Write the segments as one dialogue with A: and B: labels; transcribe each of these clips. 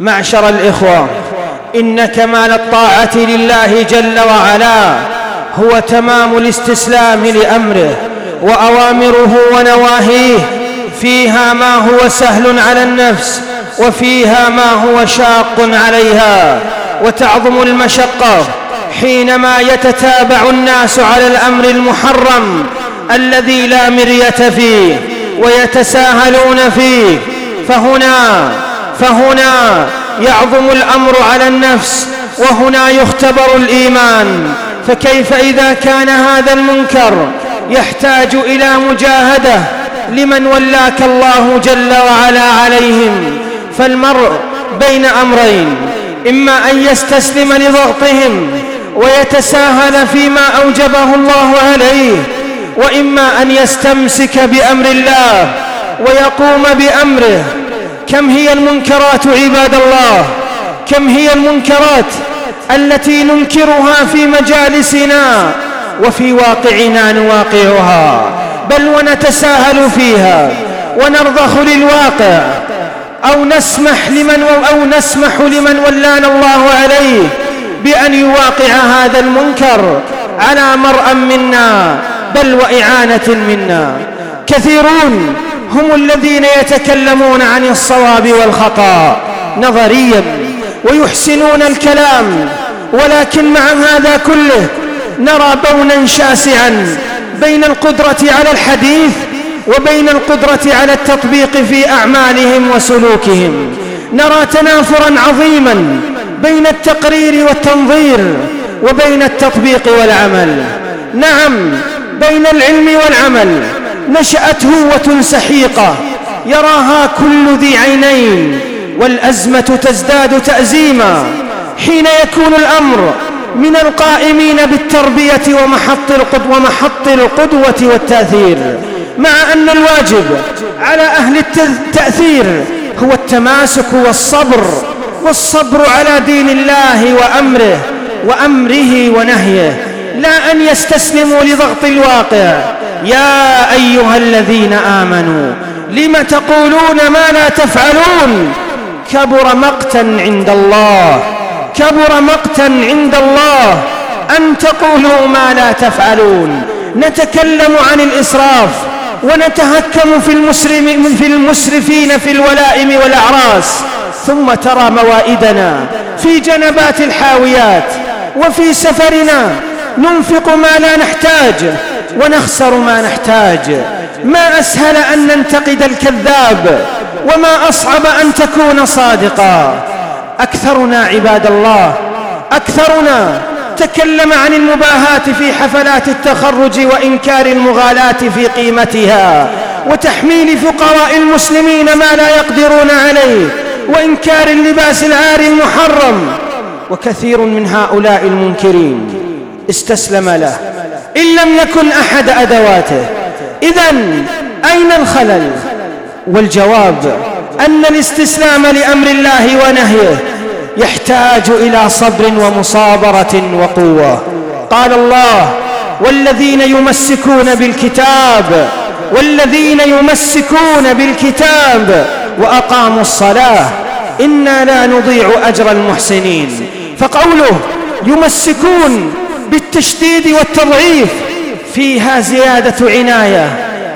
A: معشر الإخوة إن كمال الطاعة لله جل وعلا هو تمام الاستسلام لأمره وأوامره ونواهيه فيها ما هو سهل على النفس وفيها ما هو شاق عليها وتعظم المشقة حينما يتتابع الناس على الأمر المحرم الذي لا مرية فيه ويتساهلون فيه فهنا فهنا يعظم الأمر على النفس وهنا يختبر الإيمان. فكيف إذا كان هذا المنكر يحتاج إلى مجاهدة لمن ولاك الله جل وعلا عليهم؟ فالمرء بين أمرين إما أن يستسلم لضغطهم ويتساهل فيما أوجبه الله عليه وإما أن يستمسك بأمر الله ويقوم بأمره. كم هي المنكرات عباد الله؟ كم هي المنكرات التي ننكرها في مجالسنا وفي واقعنا نواقعها؟ بل ونتساهل فيها ونرضخ للواقع أو نسمح لمن أو نسمح لمن ولانا الله عليه بأن يواقع هذا المنكر على مرأى منا بل وإعانة منا. كثيرون هم الذين يتكلمون عن الصواب والخطأ نظريا ويحسنون الكلام ولكن مع هذا كله نرى بونا شاسعا بين القدرة على الحديث وبين القدرة على التطبيق في أعمالهم وسلوكهم. نرى تنافرا عظيما بين التقرير والتنظير وبين التطبيق والعمل. نعم بين العلم والعمل. نشأت هوة سحيقة يراها كل ذي عينين والأزمة تزداد تأزيما. حين يكون الأمر من القائمين بالتربية ومحط القدوة, ومحط القدوة والتأثير. مع أن الواجب على أهل التأثير هو التماسك والصبر والصبر على دين الله وأمره وأمره ونهيه. لا أن يستسلموا لضغط الواقع. يا أيها الذين آمنوا لم تقولون ما لا تفعلون؟ كبر مقتا عند الله كبر مقتا عند الله أن تقولوا ما لا تفعلون. نتكلم عن الإسراف ونتهكم في, المسرم في المسرفين في الولائم والأعراس. ثم ترى موائدنا في جنبات الحاويات وفي سفرنا. ننفق ما لا نحتاج. ونخسر ما نحتاج. ما أسهل أن ننتقد الكذاب وما أصعب أن تكون صادقا. أكثرنا عباد الله أكثرنا. تكلم عن المباهات في حفلات التخرج وإنكار المغالاة في قيمتها وتحميل فقراء المسلمين ما لا يقدرون عليه وإنكار اللباس العاري المحرم. وكثير من هؤلاء المنكرين استسلم له. إن لم يكن أحد أدواته. إذا أين الخلل؟ والجواب أن الاستسلام لأمر الله ونهيه يحتاج إلى صبر ومصابرة وقوة. قال الله والذين يمسكون بالكتاب والذين يمسكون بالكتاب وأقاموا الصلاة إنا لا نضيع أجر المحسنين. فقوله يمسكون بالتشديد والتضعيف فيها زيادة عناية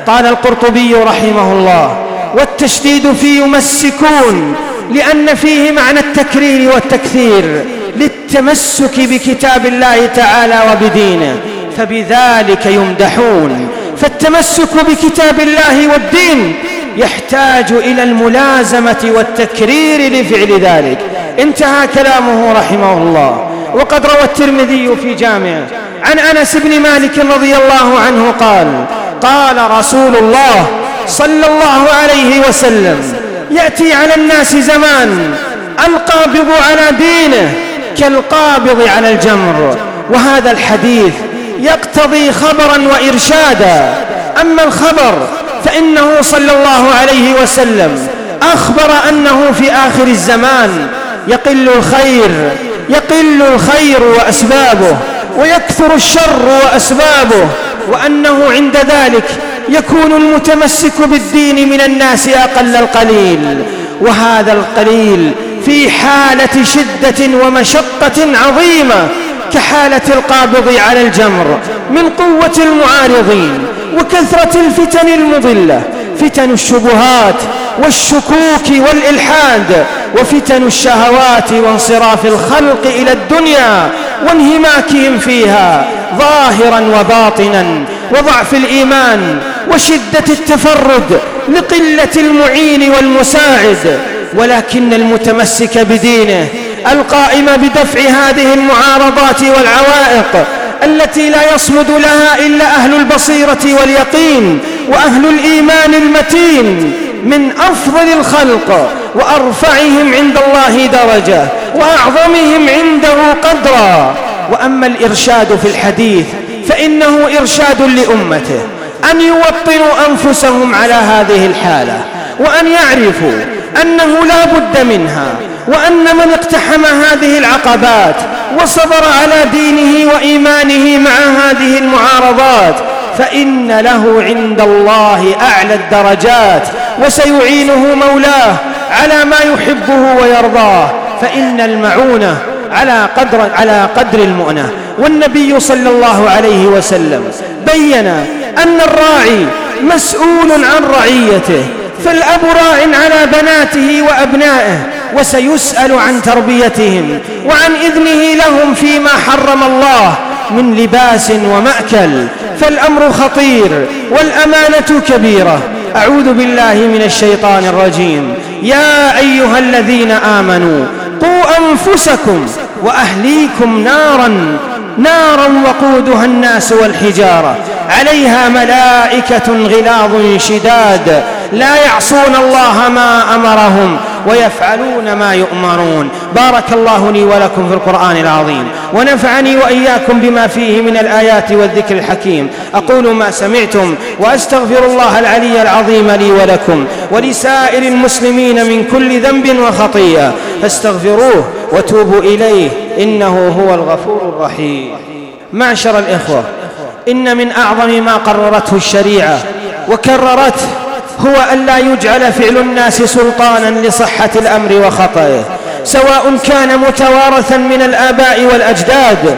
A: قال القرطبي رحمه الله. والتشديد في يمسكون لأن فيه معنى التكرير والتكثير للتمسك بكتاب الله تعالى وبدينه فبذلك يمدحون. فالتمسك بكتاب الله والدين يحتاج إلى الملازمة والتكرير لفعل ذلك. انتهى كلامه رحمه الله. وقد روى الترمذي في جامعه عن أنس بن مالك رضي الله عنه قال قال رسول الله صلى الله عليه وسلم يأتي على الناس زمان القابض على دينه كالقابض على الجمر. وهذا الحديث يقتضي خبرا وإرشادا. أما الخبر فإنه صلى الله عليه وسلم أخبر أنه في آخر الزمان يقل الخير يقل الخير وأسبابه ويكثر الشر وأسبابه وأنه عند ذلك يكون المتمسك بالدين من الناس أقل القليل. وهذا القليل في حالة شدة ومشقة عظيمة كحالة القابض على الجمر من قوة المعارضين وكثرة الفتن المضلة فتن الشبهات والشكوك والإلحاد وفتن الشهوات وانصراف الخلق إلى الدنيا وانهماكهم فيها ظاهرا وباطنا وضعف الإيمان وشدة التفرد لقلة المعين والمساعد. ولكن المتمسك بدينه القائم بدفع هذه المعارضات والعوائق التي لا يصمد لها إلا أهل البصيرة واليقين وأهل الإيمان المتين. من أفضل الخلق وأرفعهم عند الله درجة وأعظمهم عنده قدرا. وأما الإرشاد في الحديث فإنه إرشاد لأمته أن يوطنوا أنفسهم على هذه الحالة وأن يعرفوا أنه لا بد منها وأن من اقتحم هذه العقبات وصبر على دينه وإيمانه مع هذه المعارضات فإن له عند الله أعلى الدرجات وسيعينه مولاه على ما يحبه ويرضاه. فإن المعونة على قدر, على قدر المؤنة. والنبي صلى الله عليه وسلم بين أن الراعي مسؤول عن رعيته فالأب راع على بناته وأبنائه وسيسأل عن تربيتهم وعن إذنه لهم فيما حرم الله. من لباس ومأكل فالأمر خطير والأمانة كبيرة. أعوذ بالله من الشيطان الرجيم. يا أيها الذين آمنوا قوا أنفسكم وأهليكم نارا نارا وقودها الناس والحجارة. عليها ملائكة غلاظ شداد. لا يعصون الله ما أمرهم ويفعلون ما يؤمرون. بارك الله لي ولكم في القرآن العظيم. ونفعني وإياكم بما فيه من الآيات والذكر الحكيم. أقول ما سمعتم وأستغفر الله العلي العظيم لي ولكم ولسائر المسلمين من كل ذنب وخطيئة. فاستغفروه وتوبوا إليه. إنه هو الغفور الرحيم. معشر الإخوة إن من أعظم ما قررته الشريعة وكررته هو أن لا يجعل فعل الناس سلطانا لصحة الأمر وخطئه سواء كان متوارثا من الآباء والأجداد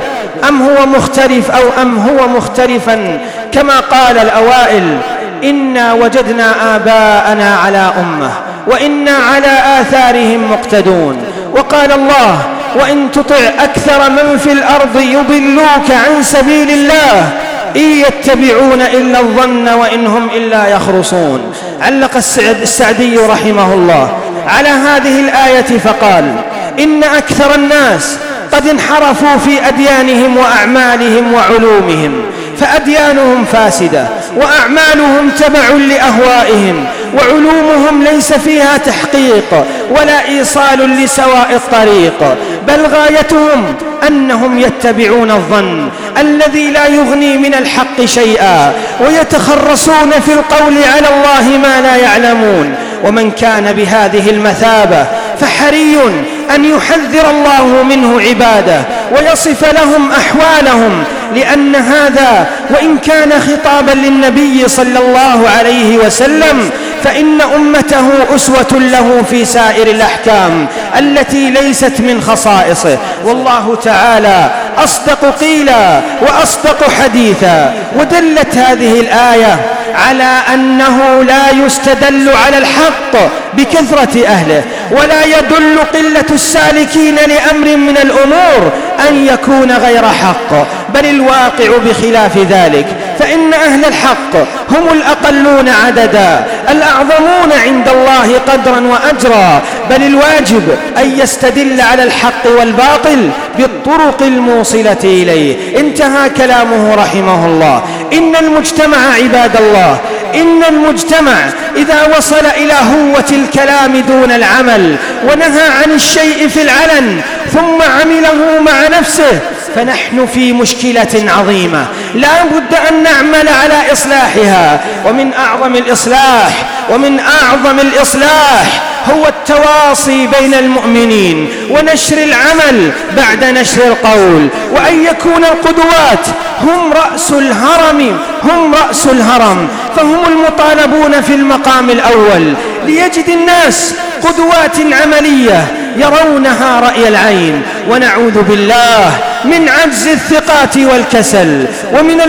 A: أم هو مختلف أو أم هو مختلفا. كما قال الأوائل إنا وجدنا آباءنا على أمة وإنا على آثارهم مقتدون. وقال الله وإن تطع أكثر من في الأرض يضلوك عن سبيل الله إن يتبعون إلا الظن وإن هم إلا يخرصون. علق السعد السعدي رحمه الله على هذه الآية فقال إن أكثر الناس قد انحرفوا في أديانهم وأعمالهم وعلومهم فأديانهم فاسدة وأعمالهم تبع لأهوائهم وعلومهم ليس فيها تحقيق ولا إيصال لسواء الطريق. بل غايتهم أنهم يتبعون الظن الذي لا يغني من الحق شيئا ويتخرصون في القول على الله ما لا يعلمون. ومن كان بهذه المثابة فحري أن يحذر الله منه عباده ويصف لهم أحوالهم لأن هذا وإن كان خطابا للنبي صلى الله عليه وسلم فإن أمته أسوة له في سائر الأحكام التي ليست من خصائصه. والله تعالى أصدق قيلا وأصدق حديثا. ودلت هذه الآية على أنه لا يستدل على الحق بكثرة أهله ولا يدل قلة السالكين لأمر من الأمور أن يكون غير حق بل الواقع بخلاف ذلك فإن أهل الحق هم الأقلون عددا الأعظمون عند الله قدرا وأجرا بل الواجب أن يستدل على الحق والباطل بالطرق الموصلة إليه. انتهى كلامه رحمه الله. إن المجتمع عباد الله إن المجتمع إذا وصل إلى هوة الكلام دون العمل ونهى عن الشيء في العلن ثم عمله مع نفسه فنحن في مشكلة عظيمة. لا بد أن نعمل على إصلاحها ومن أعظم الإصلاح ومن أعظم الإصلاح هو التواصي بين المؤمنين ونشر العمل بعد نشر القول وأن يكون القدوات هم رأس الهرم هم رأس الهرم فهم المطالبون في المقام الأول. ليجد الناس قدوات عملية يرونها رأي العين. ونعوذ بالله من عجز الثقات والكسل ومن,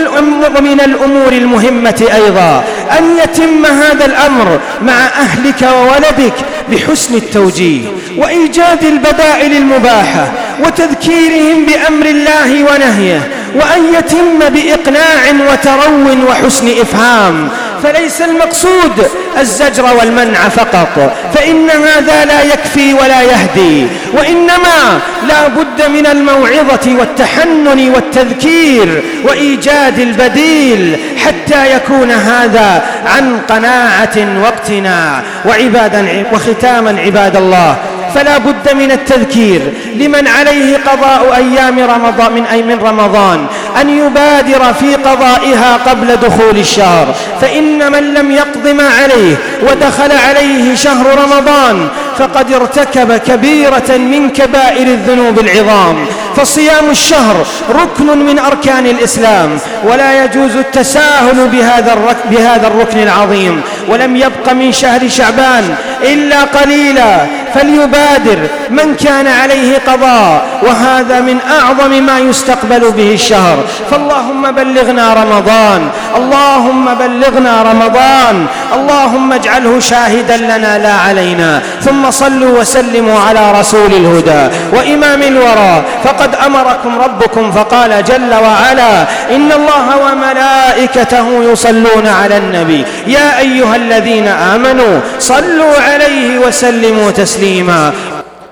A: ومن الأمور المهمة أيضا أن يتم هذا الأمر مع أهلك وولدك بحسن التوجيه وإيجاد البدائل المباحة وتذكيرهم بأمر الله ونهيه وأن يتم بإقناع وترو وحسن إفهام فليس المقصود الزجر والمنع فقط فإن هذا لا يكفي ولا يهدي وإنما لا بد من الموعظة والتحنن والتذكير وإيجاد البديل حتى يكون هذا عن قناعة واقتناع وعبادا وختاما عباد الله. فلا بد من التذكير لمن عليه قضاء أيام رمضان من أي من رمضان. أن يبادر في قضائها قبل دخول الشهر. فإن من لم يقض ما عليه ودخل عليه شهر رمضان فقد ارتكب كبيرة من كبائر الذنوب العظام. فصيام الشهر ركن من أركان الإسلام. ولا يجوز التساهل بهذا, بهذا الركن العظيم. ولم يبق من شهر شعبان إلا قليلا فليبادر من كان عليه قضاء وهذا من أعظم ما يستقبل به الشهر. فاللهم بلغنا رمضان اللهم بلغنا رمضان اللهم اجعله شاهدا لنا لا علينا ثم صلوا وسلموا على رسول الهدى وإمام الورى. فقد أمركم ربكم فقال جل وعلا إن الله وملائكته يصلون على النبي. يا أيها الذين آمنوا صلوا عليه وسلموا تسليما.